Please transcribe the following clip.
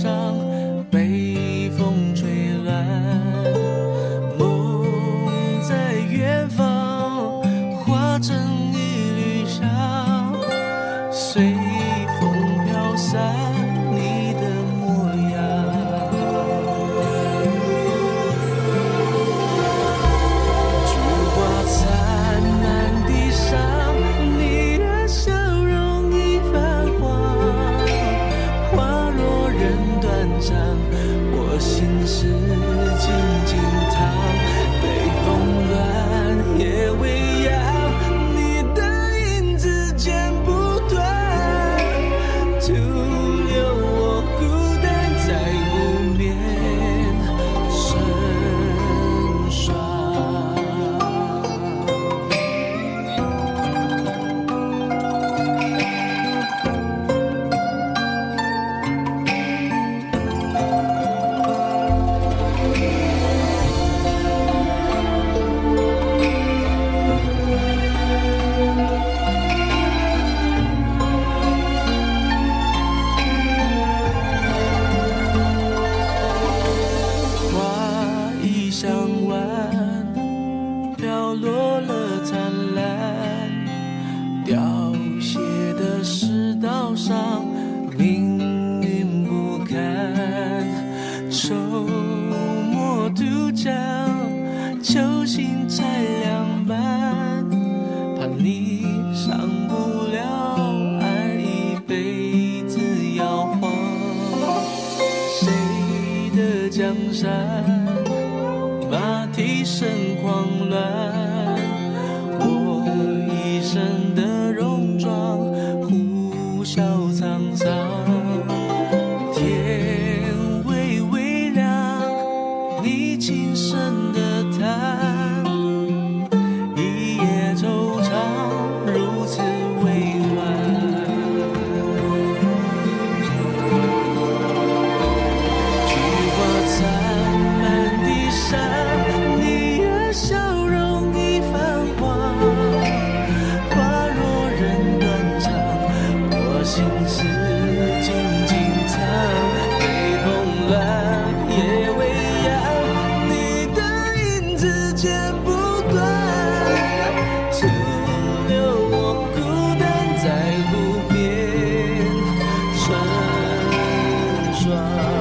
上被风吹乱梦在远方化成一缕香随。心事静静手马独角酒心拆两半怕你上不了岸一辈子摇晃。谁的江山马蹄声狂乱啊